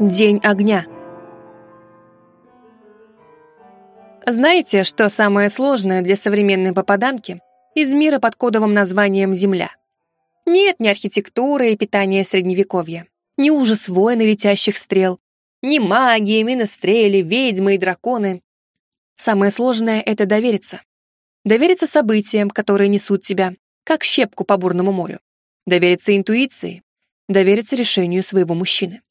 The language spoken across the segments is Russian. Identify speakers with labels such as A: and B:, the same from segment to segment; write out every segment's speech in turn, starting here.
A: День огня. Знаете, что самое сложное для современной попаданки из мира под кодовым названием «Земля»? Нет ни архитектуры и питания средневековья, ни ужас войн и летящих стрел, ни магии, минострели, ведьмы и драконы. Самое сложное — это довериться. Довериться событиям, которые несут тебя, как щепку по бурному морю. Довериться интуиции, довериться решению своего мужчины.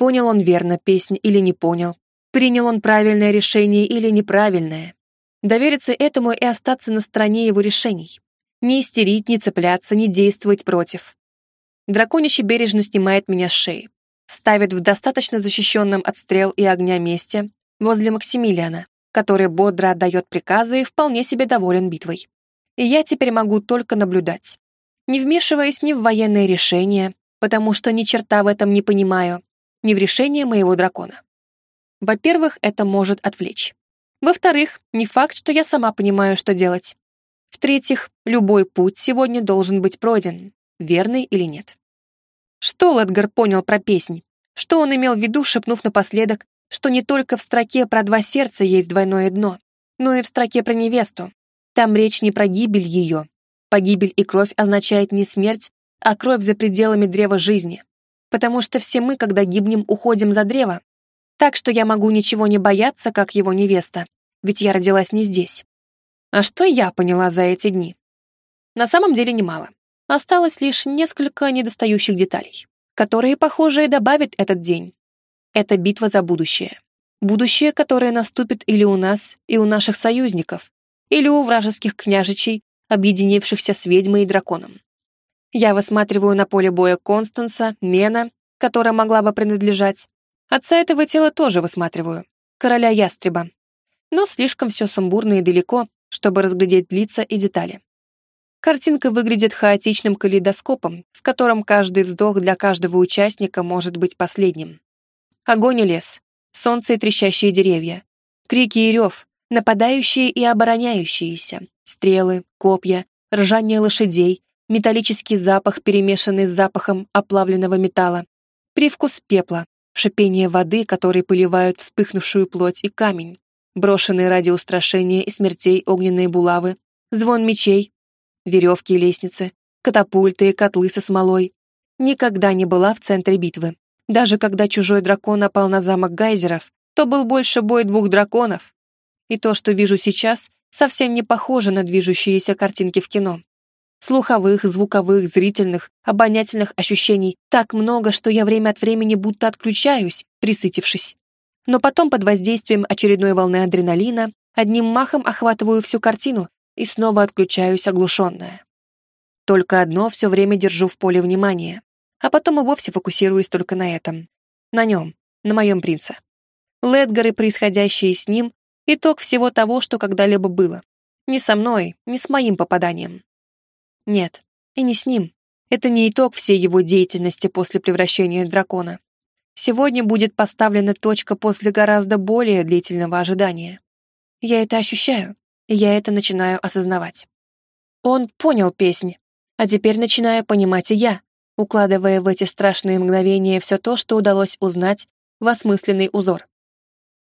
A: Понял он верно песнь или не понял, принял он правильное решение или неправильное. Довериться этому и остаться на стороне его решений. Не истерить, не цепляться, не действовать против. Драконище бережно снимает меня с шеи, ставит в достаточно защищенном от стрел и огня месте возле Максимилиана, который бодро отдает приказы и вполне себе доволен битвой. И я теперь могу только наблюдать, не вмешиваясь ни в военные решения, потому что ни черта в этом не понимаю, ни в решение моего дракона. Во-первых, это может отвлечь. Во-вторых, не факт, что я сама понимаю, что делать. В-третьих, любой путь сегодня должен быть пройден, верный или нет. Что Ледгар понял про песнь? Что он имел в виду, шепнув напоследок, что не только в строке про два сердца есть двойное дно, но и в строке про невесту. Там речь не про гибель ее. Погибель и кровь означает не смерть, а кровь за пределами древа жизни. Потому что все мы, когда гибнем, уходим за древо. Так что я могу ничего не бояться, как его невеста, ведь я родилась не здесь. А что я поняла за эти дни? На самом деле немало. Осталось лишь несколько недостающих деталей, которые, похоже, и добавят этот день. Это битва за будущее. Будущее, которое наступит или у нас, и у наших союзников, или у вражеских княжичей, объединившихся с ведьмой и драконом. Я высматриваю на поле боя Констанса, Мена, которая могла бы принадлежать. Отца этого тела тоже высматриваю, короля ястреба. Но слишком все сумбурно и далеко, чтобы разглядеть лица и детали. Картинка выглядит хаотичным калейдоскопом, в котором каждый вздох для каждого участника может быть последним. Огонь и лес, солнце и трещащие деревья, крики и рев, нападающие и обороняющиеся, стрелы, копья, ржание лошадей, металлический запах, перемешанный с запахом оплавленного металла, привкус пепла, шипение воды, которые поливают вспыхнувшую плоть и камень, брошенные ради устрашения и смертей огненные булавы, звон мечей, веревки и лестницы, катапульты и котлы со смолой. Никогда не была в центре битвы. Даже когда чужой дракон напал на замок гейзеров, то был больше бой двух драконов. И то, что вижу сейчас, совсем не похоже на движущиеся картинки в кино. Слуховых, звуковых, зрительных, обонятельных ощущений так много, что я время от времени будто отключаюсь, присытившись. Но потом под воздействием очередной волны адреналина одним махом охватываю всю картину и снова отключаюсь оглушенная. Только одно все время держу в поле внимания, а потом и вовсе фокусируюсь только на этом. На нем, на моем принце. Ледгар и происходящее с ним — итог всего того, что когда-либо было. Не со мной, не с моим попаданием. Нет, и не с ним. Это не итог всей его деятельности после превращения дракона. Сегодня будет поставлена точка после гораздо более длительного ожидания. Я это ощущаю я это начинаю осознавать. Он понял песнь, а теперь начинаю понимать и я, укладывая в эти страшные мгновения все то, что удалось узнать в осмысленный узор.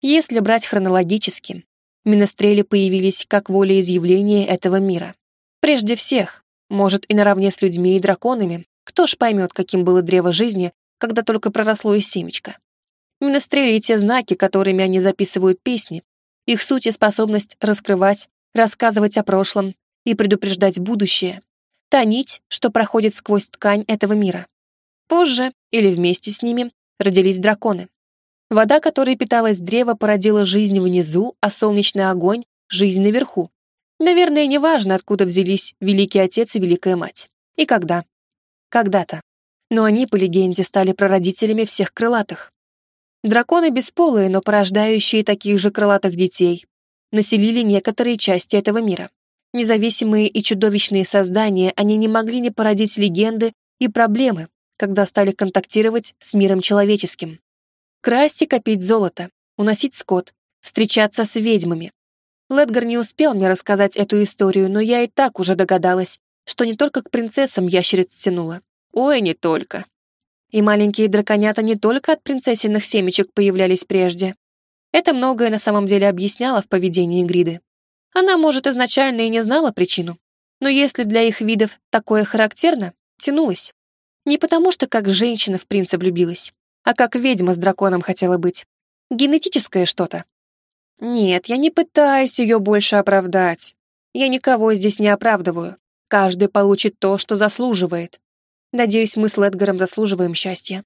A: Если брать хронологически, Минострели появились как волеизъявление этого мира. Прежде всех, может, и наравне с людьми и драконами, кто ж поймет, каким было древо жизни, когда только проросло из семечка. Минострели и те знаки, которыми они записывают песни, их суть и способность раскрывать, рассказывать о прошлом и предупреждать будущее. Та нить, что проходит сквозь ткань этого мира. Позже, или вместе с ними, родились драконы. Вода, которой питалась древо, породила жизнь внизу, а солнечный огонь — жизнь наверху. Наверное, неважно, откуда взялись Великий Отец и Великая Мать. И когда. Когда-то. Но они, по легенде, стали прародителями всех крылатых. Драконы бесполые, но порождающие таких же крылатых детей, населили некоторые части этого мира. Независимые и чудовищные создания, они не могли не породить легенды и проблемы, когда стали контактировать с миром человеческим. Красть и копить золото, уносить скот, встречаться с ведьмами. Ледгар не успел мне рассказать эту историю, но я и так уже догадалась, что не только к принцессам ящериц тянула. Ой, не только. И маленькие драконята не только от принцессиных семечек появлялись прежде. Это многое на самом деле объясняло в поведении Гриды. Она, может, изначально и не знала причину, но если для их видов такое характерно, тянулась. Не потому что как женщина в принца влюбилась, а как ведьма с драконом хотела быть. Генетическое что-то. Нет, я не пытаюсь ее больше оправдать. Я никого здесь не оправдываю. Каждый получит то, что заслуживает. Надеюсь, мы с Ледгаром заслуживаем счастья.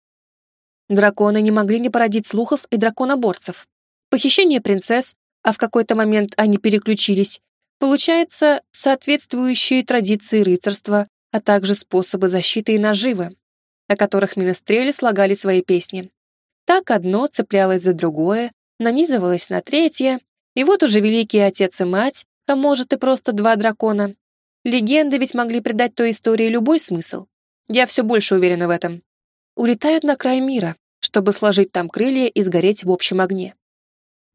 A: Драконы не могли не породить слухов и драконоборцев. Похищение принцесс, а в какой-то момент они переключились, получается, соответствующие традиции рыцарства, а также способы защиты и наживы, о которых министрели слагали свои песни. Так одно цеплялось за другое, нанизывалось на третье, и вот уже великий отец и мать, а может и просто два дракона, Легенды ведь могли придать той истории любой смысл. Я все больше уверена в этом. Улетают на край мира, чтобы сложить там крылья и сгореть в общем огне.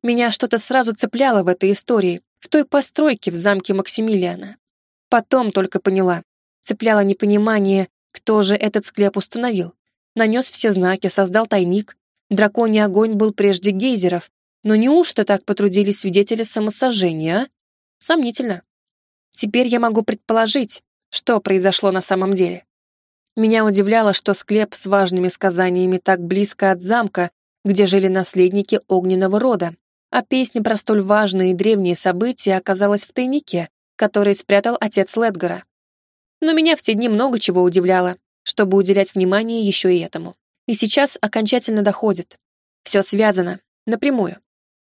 A: Меня что-то сразу цепляло в этой истории, в той постройке в замке Максимилиана. Потом только поняла. Цепляло непонимание, кто же этот склеп установил. Нанес все знаки, создал тайник. Драконий огонь был прежде гейзеров. Но неужто так потрудились свидетели самосожжения, а? Сомнительно. Теперь я могу предположить, что произошло на самом деле. Меня удивляло, что склеп с важными сказаниями так близко от замка, где жили наследники огненного рода, а песня про столь важные и древние события оказалась в тайнике, который спрятал отец Ледгара. Но меня в те дни много чего удивляло, чтобы уделять внимание еще и этому. И сейчас окончательно доходит. Все связано, напрямую.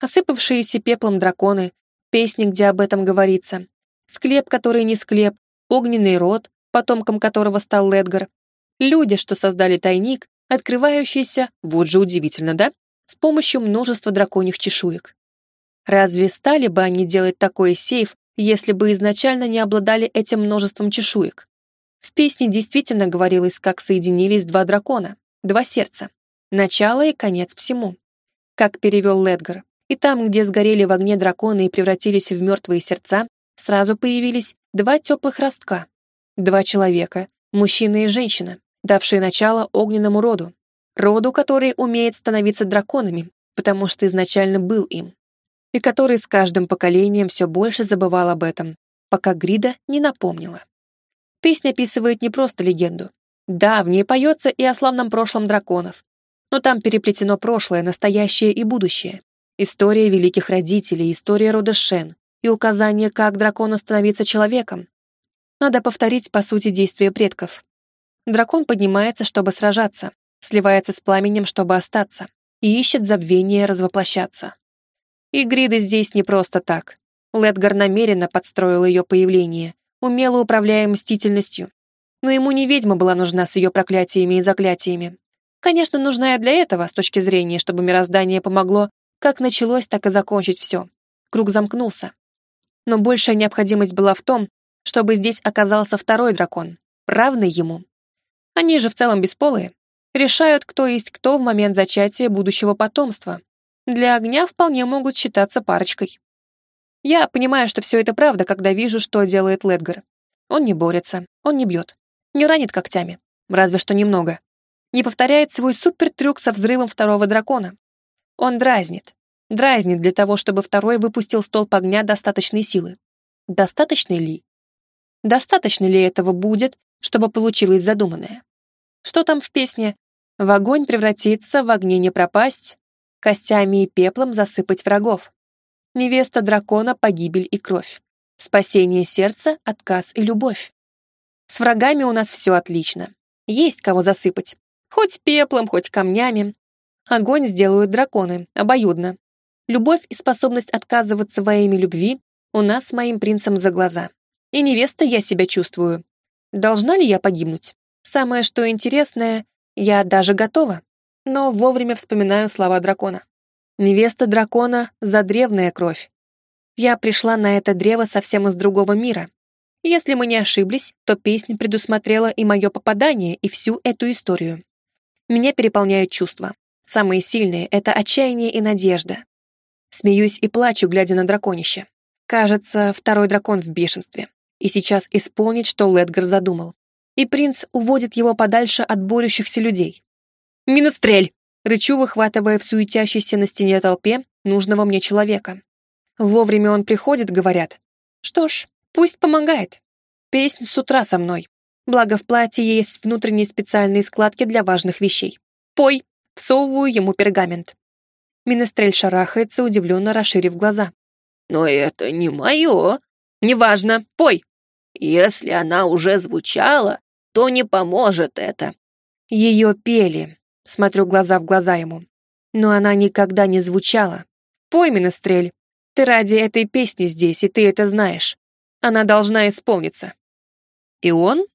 A: Осыпавшиеся пеплом драконы, песни, где об этом говорится, склеп, который не склеп, огненный род, потомком которого стал Ледгар, люди, что создали тайник, открывающийся, вот же удивительно, да, с помощью множества драконьих чешуек. Разве стали бы они делать такой сейф, если бы изначально не обладали этим множеством чешуек? В песне действительно говорилось, как соединились два дракона, два сердца, начало и конец всему. Как перевел Ледгар. И там, где сгорели в огне драконы и превратились в мертвые сердца, сразу появились два теплых ростка. Два человека, мужчина и женщина, давшие начало огненному роду. Роду, который умеет становиться драконами, потому что изначально был им. И который с каждым поколением все больше забывал об этом, пока Грида не напомнила. Песня описывает не просто легенду. Да, в ней поется и о славном прошлом драконов. Но там переплетено прошлое, настоящее и будущее. История великих родителей, история рода Шен, и указание, как дракону становиться человеком. Надо повторить, по сути, действия предков. Дракон поднимается, чтобы сражаться, сливается с пламенем, чтобы остаться, и ищет забвение развоплощаться. И Грида здесь не просто так. Ледгар намеренно подстроил ее появление, умело управляя мстительностью. Но ему не ведьма была нужна с ее проклятиями и заклятиями. Конечно, нужна и для этого, с точки зрения, чтобы мироздание помогло как началось, так и закончить все. Круг замкнулся но большая необходимость была в том, чтобы здесь оказался второй дракон, равный ему. Они же в целом бесполые, решают, кто есть кто в момент зачатия будущего потомства. Для огня вполне могут считаться парочкой. Я понимаю, что все это правда, когда вижу, что делает Ледгар. Он не борется, он не бьет, не ранит когтями, разве что немного. Не повторяет свой супертрюк со взрывом второго дракона. Он дразнит, Дразнит для того, чтобы второй выпустил столб огня достаточной силы. Достаточно ли? Достаточно ли этого будет, чтобы получилось задуманное? Что там в песне? В огонь превратиться, в огне не пропасть, костями и пеплом засыпать врагов. Невеста дракона — погибель и кровь. Спасение сердца, отказ и любовь. С врагами у нас все отлично. Есть кого засыпать. Хоть пеплом, хоть камнями. Огонь сделают драконы, обоюдно. Любовь и способность отказываться во имя любви у нас с моим принцем за глаза. И невеста я себя чувствую. Должна ли я погибнуть? Самое что интересное, я даже готова. Но вовремя вспоминаю слова дракона. Невеста дракона за древная кровь. Я пришла на это древо совсем из другого мира. Если мы не ошиблись, то песня предусмотрела и мое попадание, и всю эту историю. Меня переполняют чувства. Самые сильные — это отчаяние и надежда. Смеюсь и плачу, глядя на драконище. Кажется, второй дракон в бешенстве. И сейчас исполнит, что Ледгар задумал. И принц уводит его подальше от борющихся людей. Минострель!» Рычу, выхватывая в суетящейся на стене толпе нужного мне человека. Вовремя он приходит, говорят. Что ж, пусть помогает. Песнь с утра со мной. Благо в платье есть внутренние специальные складки для важных вещей. Пой, всовываю ему пергамент. Минестрель шарахается, удивленно расширив глаза.
B: «Но это не мое».
A: «Неважно, пой!»
B: «Если она уже звучала, то не поможет это».
A: Ее пели, смотрю глаза в глаза ему. Но она никогда не звучала. Пой, Минестрель, ты ради этой песни здесь, и ты это знаешь. Она должна исполниться. И он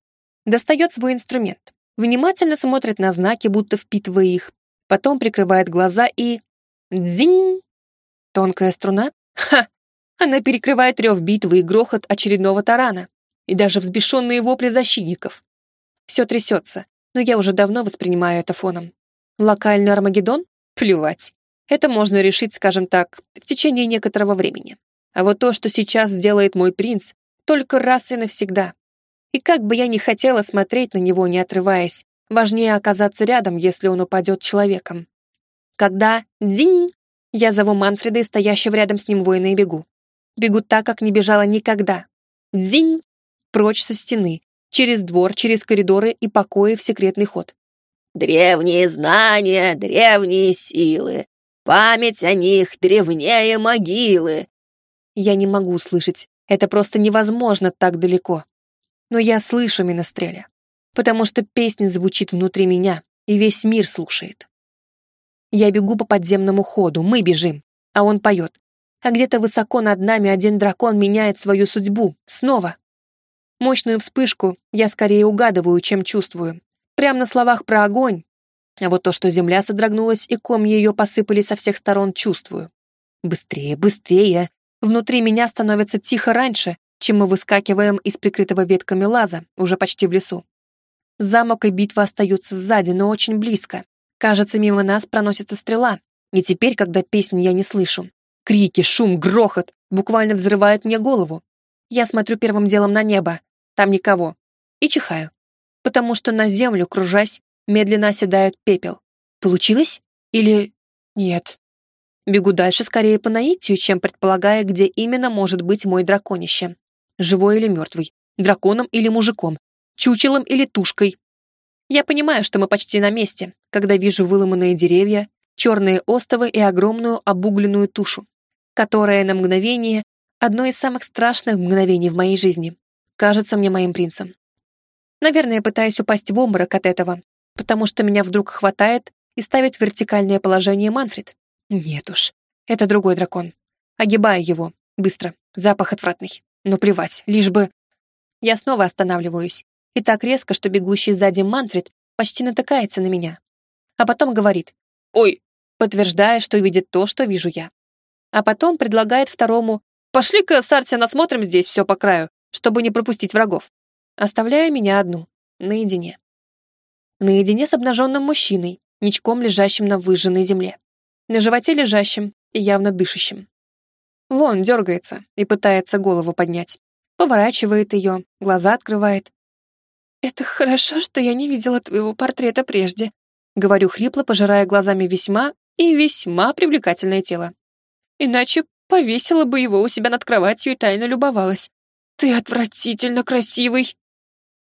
A: достает свой инструмент, внимательно смотрит на знаки, будто впитывая их, потом прикрывает глаза и... Дзинь! Тонкая струна? Ха! Она перекрывает рев битвы и грохот очередного тарана, и даже взбешенные вопли защитников. Все трясется, но я уже давно воспринимаю это фоном. Локальный Армагеддон? Плевать. Это можно решить, скажем так, в течение некоторого времени. А вот то, что сейчас сделает мой принц, только раз и навсегда. И как бы я ни хотела смотреть на него, не отрываясь, важнее оказаться рядом, если он упадет человеком. Когда «динь» я зову Манфреда и стоящего рядом с ним воина и бегу. Бегу так, как не бежала никогда. «Динь» прочь со стены, через двор, через коридоры и покои в секретный ход.
B: «Древние знания, древние силы, память о них древнее могилы».
A: Я не могу слышать, это просто невозможно так далеко. Но я слышу Миностреля, потому что песня звучит внутри меня, и весь мир слушает. Я бегу по подземному ходу, мы бежим, а он поет. А где-то высоко над нами один дракон меняет свою судьбу, снова. Мощную вспышку я скорее угадываю, чем чувствую. Прямо на словах про огонь. А вот то, что земля содрогнулась и комья ее посыпали со всех сторон, чувствую. Быстрее, быстрее. Внутри меня становится тихо раньше, чем мы выскакиваем из прикрытого ветками лаза, уже почти в лесу. Замок и битва остаются сзади, но очень близко. Кажется, мимо нас проносится стрела. И теперь, когда песнь я не слышу, крики, шум, грохот буквально взрывают мне голову. Я смотрю первым делом на небо, там никого, и чихаю. Потому что на землю, кружась, медленно оседает пепел. Получилось? Или нет? Бегу дальше скорее по наитию, чем предполагая, где именно может быть мой драконище живой или мертвый, драконом или мужиком, чучелом или тушкой. Я понимаю, что мы почти на месте, когда вижу выломанные деревья, черные остовы и огромную обугленную тушу, которая на мгновение одно из самых страшных мгновений в моей жизни, кажется мне моим принцем. Наверное, пытаюсь упасть в обморок от этого, потому что меня вдруг хватает и ставит в вертикальное положение Манфред. Нет уж, это другой дракон. Огибаю его, быстро, запах отвратный. Но плевать, лишь бы... Я снова останавливаюсь. И так резко, что бегущий сзади Манфред почти натыкается на меня. А потом говорит «Ой», подтверждая, что видит то, что вижу я. А потом предлагает второму «Пошли-ка с Арти насмотрим здесь все по краю, чтобы не пропустить врагов», оставляя меня одну, наедине. Наедине с обнаженным мужчиной, ничком лежащим на выжженной земле. На животе лежащим и явно дышащим. Вон, дергается и пытается голову поднять. Поворачивает ее, глаза открывает. «Это хорошо, что я не видела твоего портрета прежде», говорю хрипло, пожирая глазами весьма и весьма привлекательное тело. «Иначе повесила бы его у себя над кроватью и тайно любовалась. Ты отвратительно красивый!»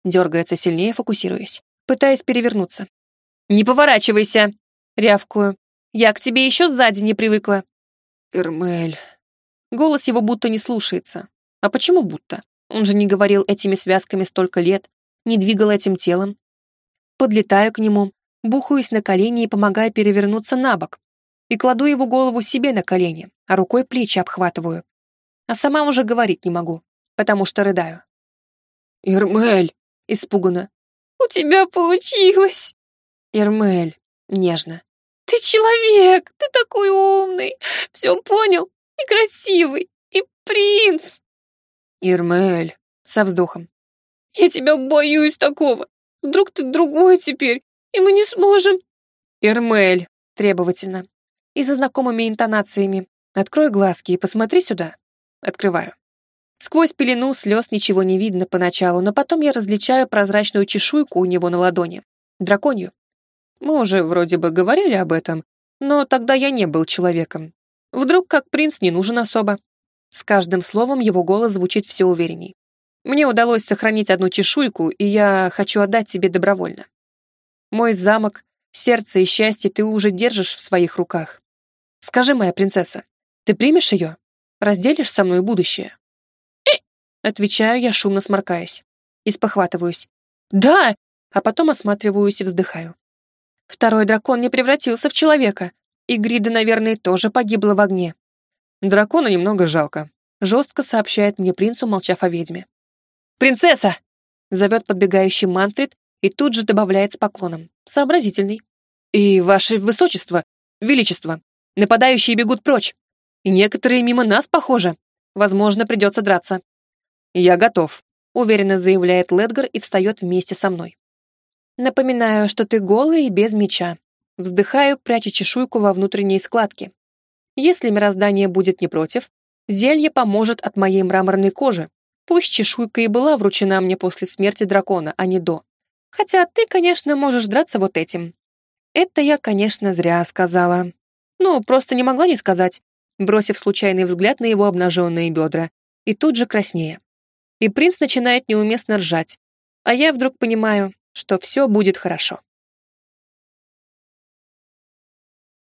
A: Дергается сильнее, фокусируясь, пытаясь перевернуться. «Не поворачивайся!» — рявкую. «Я к тебе еще сзади не привыкла».
B: «Эрмель»,
A: Голос его будто не слушается. А почему будто? Он же не говорил этими связками столько лет, не двигал этим телом. Подлетаю к нему, бухаюсь на колени и помогаю перевернуться на бок. И кладу его голову себе на колени, а рукой плечи обхватываю. А сама уже говорить не могу, потому что рыдаю.
B: «Ирмель!» — испуганно.
A: «У тебя получилось!» «Ирмель!» — нежно. «Ты человек! Ты такой умный! Все понял! и красивый, и принц!»
B: «Ирмель!» — со вздохом.
A: «Я тебя боюсь такого! Вдруг ты другой теперь, и мы не сможем...» «Ирмель!» — требовательно. И за знакомыми интонациями. «Открой глазки и посмотри сюда». Открываю. Сквозь пелену слез ничего не видно поначалу, но потом я различаю прозрачную чешуйку у него на ладони. Драконью. Мы уже вроде бы говорили об этом, но тогда я не был человеком. Вдруг как принц не нужен особо. С каждым словом его голос звучит все уверенней. Мне удалось сохранить одну чешуйку, и я хочу отдать тебе добровольно. Мой замок, сердце и счастье ты уже держишь в своих руках. Скажи, моя принцесса, ты примешь ее? Разделишь со мной будущее?» «Э!» Отвечаю я, шумно сморкаясь. И спохватываюсь. «Да!» А потом осматриваюсь и вздыхаю. Второй дракон не превратился в человека, и Грида, наверное, тоже погибла в огне. Дракона немного жалко. Жестко сообщает мне принц, умолчав о ведьме. «Принцесса!» Зовет подбегающий Манфред и тут же добавляет с поклоном. Сообразительный. «И ваше высочество, величество, нападающие бегут прочь. И некоторые мимо нас, похоже. Возможно, придется драться». «Я готов», — уверенно заявляет Ледгар и встает вместе со мной. Напоминаю, что ты голый и без меча. Вздыхаю, пряча чешуйку во внутренней складке. Если мироздание будет не против, зелье поможет от моей мраморной кожи. Пусть чешуйка и была вручена мне после смерти дракона, а не до. Хотя ты, конечно, можешь драться вот этим. Это я, конечно, зря сказала. Ну, просто не могла не сказать, бросив случайный взгляд на его обнаженные бедра, и тут же краснее. И принц начинает неуместно ржать, а я вдруг понимаю, что все будет хорошо.